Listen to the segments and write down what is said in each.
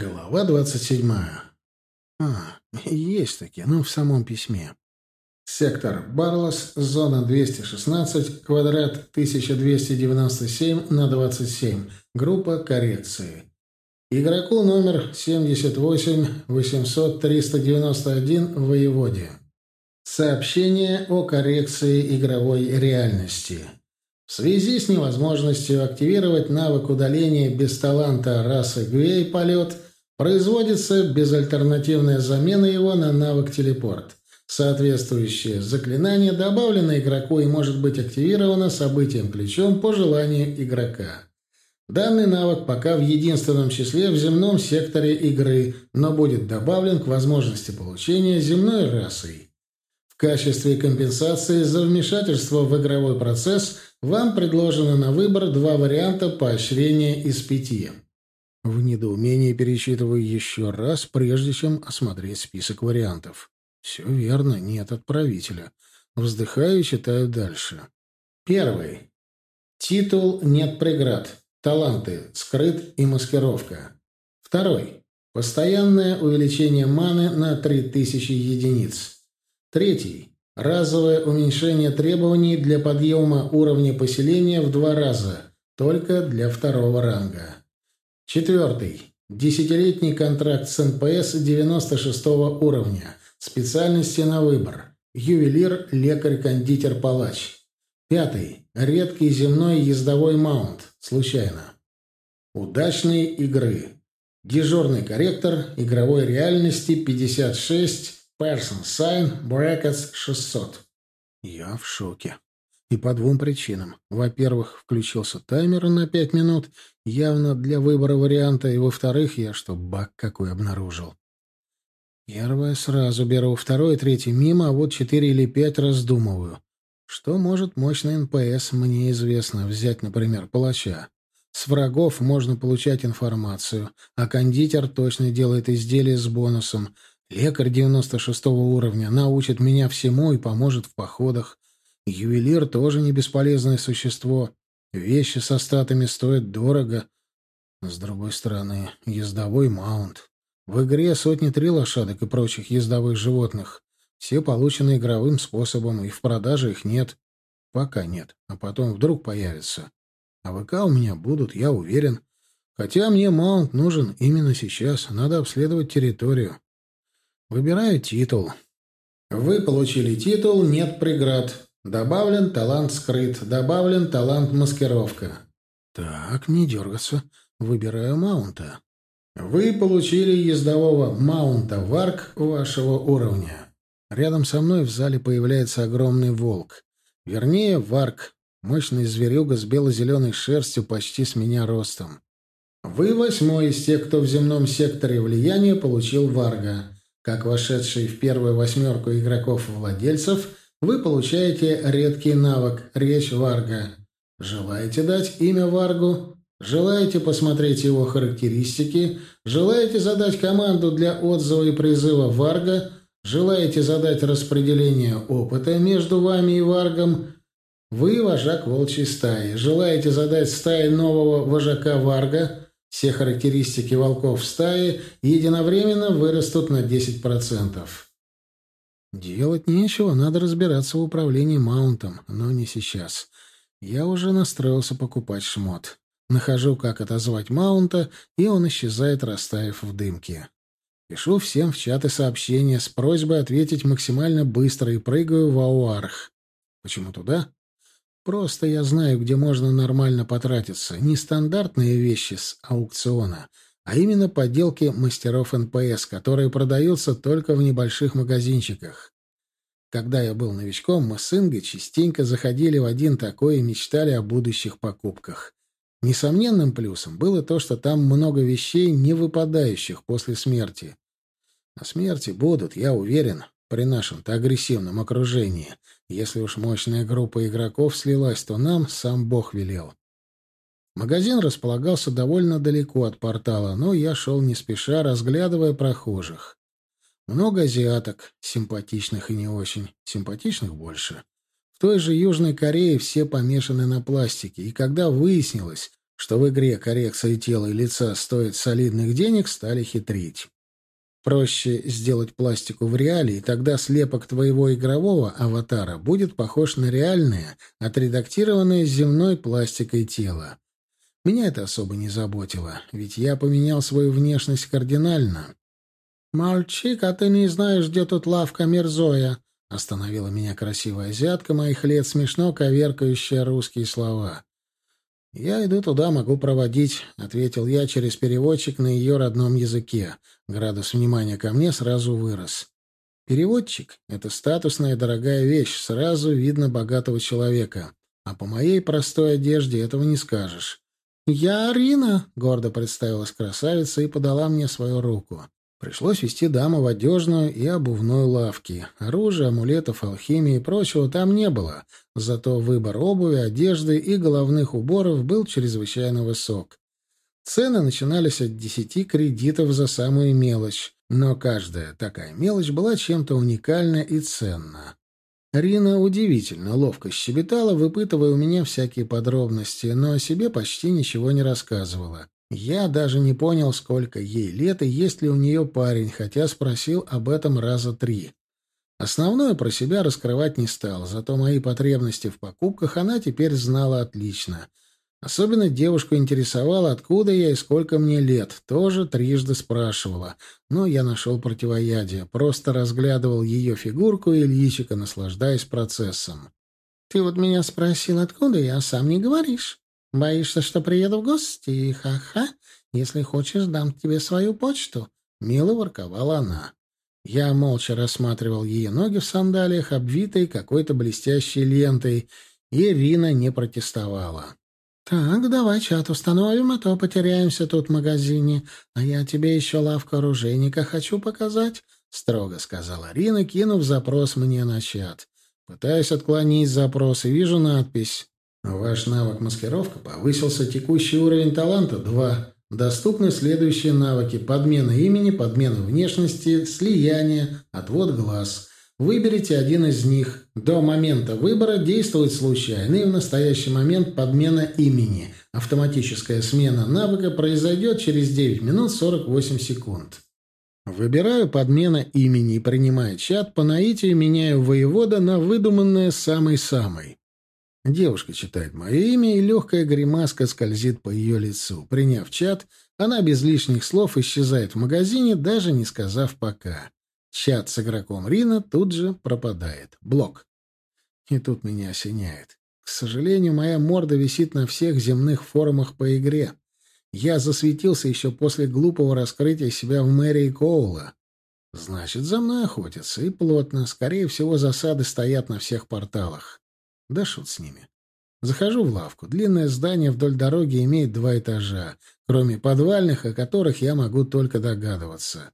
Глава двадцать седьмая. А, есть такие, но в самом письме. Сектор Барлос, зона 216, квадрат 1297 на 27, группа коррекции. Игроку номер 78 800 391 воеводе. Сообщение о коррекции игровой реальности. В связи с невозможностью активировать навык удаления без таланта расы Гвей полет, производится безальтернативная замена его на навык телепорт. Соответствующее заклинание добавлено игроку и может быть активировано событием ключом по желанию игрока. Данный навык пока в единственном числе в земном секторе игры, но будет добавлен к возможности получения земной расой качестве компенсации за вмешательство в игровой процесс вам предложено на выбор два варианта поощрения из пяти. В недоумении перечитываю еще раз, прежде чем осмотреть список вариантов. Все верно, нет отправителя. Вздыхаю и читаю дальше. Первый. Титул «Нет преград». Таланты «Скрыт» и «Маскировка». Второй. Постоянное увеличение маны на 3000 единиц. Третий. Разовое уменьшение требований для подъема уровня поселения в два раза, только для второго ранга. Четвертый. Десятилетний контракт с НПС 96 уровня. Специальности на выбор. Ювелир, лекарь, кондитер, палач. Пятый. Редкий земной ездовой mount. Случайно. Удачные игры. Дежурный корректор игровой реальности 56 Percent Sign Brackets 600. Я в шоке. И по двум причинам. Во-первых, включился таймер на пять минут, явно для выбора варианта, и во-вторых, я что, баг какой обнаружил. Первое сразу беру, второе, третье мимо, а вот четыре или пять раздумываю. Что может мощный НПС, мне известно, взять, например, палача. С врагов можно получать информацию, а кондитер точно делает изделие с бонусом — Лекарь 96 уровня научит меня всему и поможет в походах. Ювелир тоже не бесполезное существо. Вещи со статами стоят дорого. С другой стороны, ездовой маунт. В игре сотни три лошадок и прочих ездовых животных. Все получены игровым способом, и в продаже их нет. Пока нет, а потом вдруг появятся. А ВК у меня будут, я уверен. Хотя мне маунт нужен именно сейчас. Надо обследовать территорию. Выбираю титул. Вы получили титул «Нет преград». Добавлен талант «Скрыт». Добавлен талант «Маскировка». Так, не дергаться. Выбираю маунта. Вы получили ездового маунта «Варк» вашего уровня. Рядом со мной в зале появляется огромный волк. Вернее, варк. Мощный зверюга с бело-зеленой шерстью почти с меня ростом. Вы восьмой из тех, кто в земном секторе влияния получил варга. Как вошедший в первую восьмерку игроков-владельцев, вы получаете редкий навык «Речь Варга». Желаете дать имя Варгу? Желаете посмотреть его характеристики? Желаете задать команду для отзыва и призыва Варга? Желаете задать распределение опыта между вами и Варгом? Вы вожак волчьей стаи. Желаете задать стае нового вожака Варга? Все характеристики волков в стае единовременно вырастут на 10%. Делать нечего, надо разбираться в управлении маунтом, но не сейчас. Я уже настроился покупать шмот. Нахожу, как отозвать маунта, и он исчезает, растаяв в дымке. Пишу всем в чаты сообщения с просьбой ответить максимально быстро и прыгаю в Ауарх. Почему туда? Просто я знаю, где можно нормально потратиться. Не стандартные вещи с аукциона, а именно подделки мастеров НПС, которые продаются только в небольших магазинчиках. Когда я был новичком, мы с Ингой частенько заходили в один такой и мечтали о будущих покупках. Несомненным плюсом было то, что там много вещей, не выпадающих после смерти. А смерти будут, я уверен, при нашем-то агрессивном окружении. Если уж мощная группа игроков слилась, то нам сам Бог велел. Магазин располагался довольно далеко от портала, но я шел не спеша, разглядывая прохожих. Много азиаток, симпатичных и не очень, симпатичных больше. В той же Южной Корее все помешаны на пластике, и когда выяснилось, что в игре коррекция тела и лица стоит солидных денег, стали хитрить. Проще сделать пластику в реале, и тогда слепок твоего игрового аватара будет похож на реальное, отредактированное земной пластикой тело. Меня это особо не заботило, ведь я поменял свою внешность кардинально. «Мальчик, а ты не знаешь, где тут лавка Мерзоя?» Остановила меня красивая азиатка моих лет, смешно коверкающая русские слова. «Я иду туда, могу проводить», — ответил я через переводчик на ее родном языке. Градус внимания ко мне сразу вырос. Переводчик — это статусная дорогая вещь, сразу видно богатого человека. А по моей простой одежде этого не скажешь. «Я Арина», — гордо представилась красавица и подала мне свою руку. Пришлось вести даму в одежную и обувную лавки. Оружия, амулетов, алхимии и прочего там не было. Зато выбор обуви, одежды и головных уборов был чрезвычайно высок. Цены начинались от десяти кредитов за самую мелочь, но каждая такая мелочь была чем-то уникальна и ценна. Рина удивительно ловко щебетала, выпытывая у меня всякие подробности, но о себе почти ничего не рассказывала. Я даже не понял, сколько ей лет и есть ли у нее парень, хотя спросил об этом раза три. Основное про себя раскрывать не стал, зато мои потребности в покупках она теперь знала отлично — Особенно девушку интересовало, откуда я и сколько мне лет. Тоже трижды спрашивала. Но я нашел противоядие. Просто разглядывал ее фигурку и личико, наслаждаясь процессом. «Ты вот меня спросил, откуда я, а сам не говоришь. Боишься, что приеду в гости? Ха-ха. Если хочешь, дам тебе свою почту». Мило ворковала она. Я молча рассматривал ее ноги в сандалиях, обвитые какой-то блестящей лентой, и не протестовала. «Так, давай чат установим, а то потеряемся тут в магазине. А я тебе еще лавку оружейника хочу показать», — строго сказала Рина, кинув запрос мне на чат. Пытаюсь отклонить запрос и вижу надпись. «Ваш навык маскировка повысился. Текущий уровень таланта — 2. Доступны следующие навыки. Подмена имени, подмена внешности, слияние, отвод глаз». Выберите один из них. До момента выбора действует случайно, и в настоящий момент подмена имени. Автоматическая смена навыка произойдет через 9 минут 48 секунд. Выбираю подмена имени и принимаю чат, по наитию меняю воевода на выдуманное самый-самый. Девушка читает мое имя, и легкая гримаска скользит по ее лицу. Приняв чат, она без лишних слов исчезает в магазине, даже не сказав «пока». Чат с игроком Рина тут же пропадает. Блок. И тут меня осеняет. К сожалению, моя морда висит на всех земных форумах по игре. Я засветился еще после глупого раскрытия себя в мэрии Коула. Значит, за мной охотятся, и плотно. Скорее всего, засады стоят на всех порталах. Да шут с ними. Захожу в лавку. Длинное здание вдоль дороги имеет два этажа, кроме подвальных, о которых я могу только догадываться.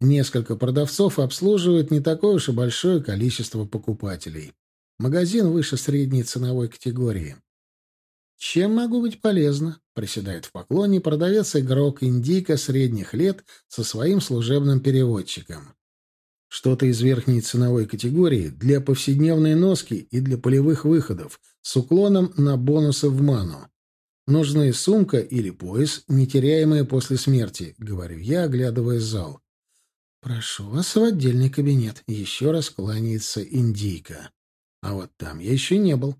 Несколько продавцов обслуживают не такое уж и большое количество покупателей. Магазин выше средней ценовой категории. «Чем могу быть полезна?» — приседает в поклоне продавец-игрок индийка средних лет со своим служебным переводчиком. Что-то из верхней ценовой категории для повседневной носки и для полевых выходов с уклоном на бонусы в ману. Нужны сумка или пояс, нетеряемые после смерти, говорю я, оглядывая зал. «Прошу вас в отдельный кабинет», — еще раз кланяется индийка. А вот там я еще не был.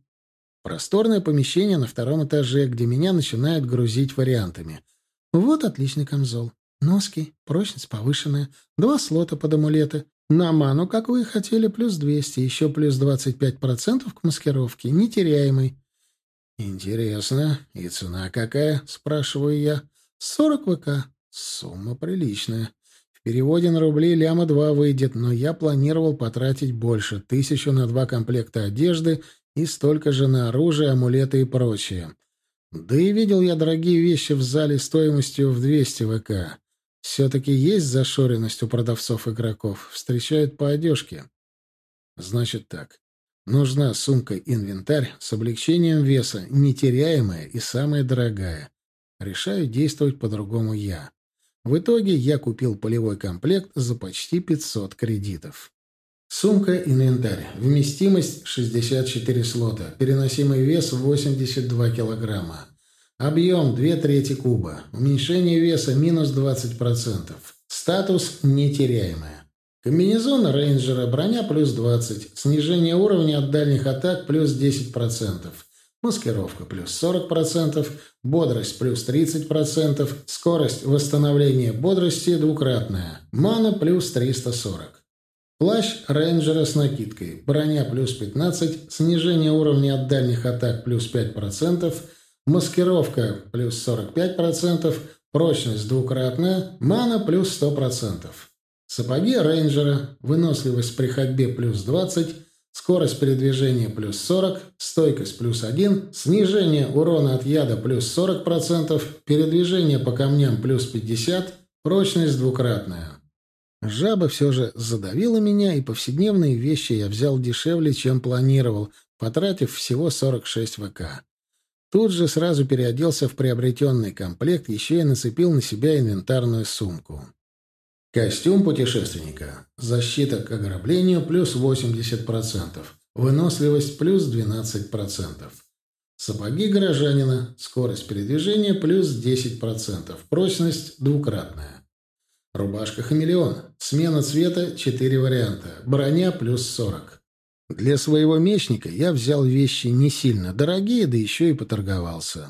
Просторное помещение на втором этаже, где меня начинают грузить вариантами. Вот отличный камзол. Носки, прочность повышенная, два слота под амулеты. На ману, как вы и хотели, плюс 200, еще плюс 25% к маскировке, нетеряемый. «Интересно. И цена какая?» — спрашиваю я. «Сорок ВК. Сумма приличная переводе на рубли ляма два выйдет, но я планировал потратить больше, тысячу на два комплекта одежды и столько же на оружие, амулеты и прочее. Да и видел я дорогие вещи в зале стоимостью в 200 ВК. Все-таки есть зашоренность у продавцов-игроков, встречают по одежке. Значит так. Нужна сумка-инвентарь с облегчением веса, нетеряемая и самая дорогая. Решаю действовать по-другому я. В итоге я купил полевой комплект за почти 500 кредитов. Сумка-инвентарь. Вместимость 64 слота. Переносимый вес 82 килограмма. Объем 2 трети куба. Уменьшение веса минус 20%. Статус нетеряемая. Комбинезон рейнджера, броня плюс 20, снижение уровня от дальних атак плюс 10%, маскировка плюс 40%, бодрость плюс 30%, скорость восстановления бодрости двукратная, мана плюс 340. Плащ рейнджера с накидкой, броня плюс 15, снижение уровня от дальних атак плюс 5%, маскировка плюс 45%, прочность двукратная, мана плюс 100%. Сапоги рейнджера, выносливость при ходьбе плюс 20, скорость передвижения плюс 40, стойкость плюс 1, снижение урона от яда плюс 40%, передвижение по камням плюс 50, прочность двукратная. Жаба все же задавила меня, и повседневные вещи я взял дешевле, чем планировал, потратив всего 46 ВК. Тут же сразу переоделся в приобретенный комплект, еще и нацепил на себя инвентарную сумку. Костюм путешественника. Защита к ограблению плюс 80%. Выносливость плюс 12%. Сапоги горожанина. Скорость передвижения плюс 10%. Прочность двукратная. Рубашка хамелеон. Смена цвета 4 варианта. Броня плюс 40. Для своего мечника я взял вещи не сильно дорогие, да еще и поторговался.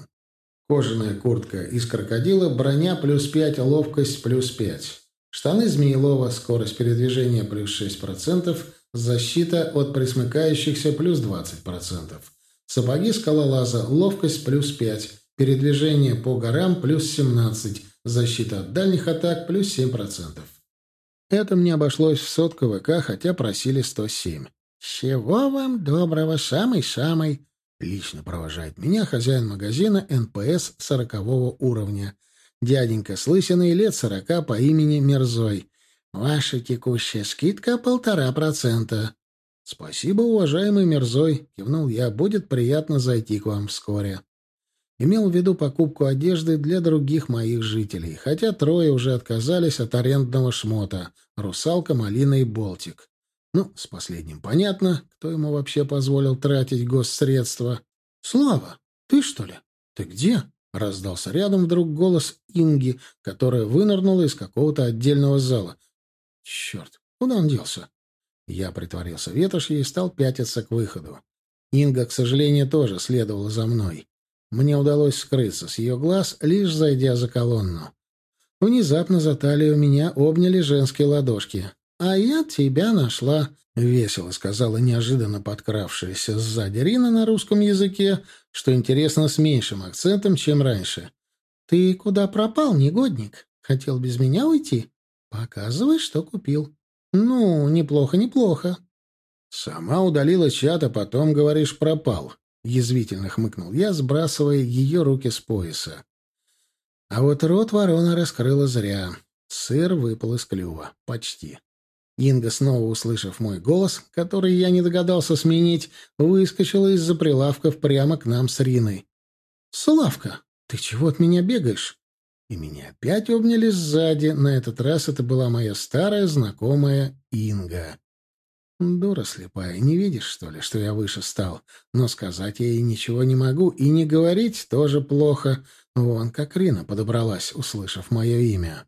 Кожаная куртка из крокодила, броня плюс 5, ловкость плюс 5. Штаны Змеелова, скорость передвижения плюс 6%, защита от пресмыкающихся плюс 20%. Сапоги скалолаза, ловкость плюс 5, передвижение по горам плюс 17, защита от дальних атак плюс 7%. Это мне обошлось в сотку ВК, хотя просили 107. «Всего вам доброго, самый-самый?» Лично провожает меня хозяин магазина НПС сорокового уровня — Дяденька с лысиной лет сорока по имени Мерзой. Ваша текущая скидка полтора процента. Спасибо, уважаемый Мерзой, кивнул я. Будет приятно зайти к вам вскоре. Имел в виду покупку одежды для других моих жителей, хотя трое уже отказались от арендного шмота — русалка, малина и болтик. Ну, с последним понятно, кто ему вообще позволил тратить госсредства. «Слава, ты что ли? Ты где?» Раздался рядом вдруг голос Инги, которая вынырнула из какого-то отдельного зала. Черт, куда он делся? Я притворился ветошью и стал пятиться к выходу. Инга, к сожалению, тоже следовала за мной. Мне удалось скрыться с ее глаз, лишь зайдя за колонну. Внезапно за талию меня обняли женские ладошки. «А я тебя нашла», — весело сказала неожиданно подкравшаяся сзади Рина на русском языке, что интересно с меньшим акцентом, чем раньше. «Ты куда пропал, негодник? Хотел без меня уйти? Показывай, что купил». «Ну, неплохо, неплохо». «Сама удалила чат, а потом, говоришь, пропал», — язвительно хмыкнул я, сбрасывая ее руки с пояса. А вот рот ворона раскрыла зря. Сыр выпал из клюва. Почти. Инга, снова услышав мой голос, который я не догадался сменить, выскочила из-за прилавков прямо к нам с Риной. «Славка, ты чего от меня бегаешь?» И меня опять обняли сзади. На этот раз это была моя старая знакомая Инга. Дура слепая, не видишь, что ли, что я выше стал? Но сказать я ей ничего не могу, и не говорить тоже плохо. Вон как Рина подобралась, услышав мое имя.